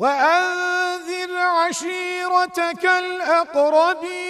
وأنذر عشيرتك الأقربين.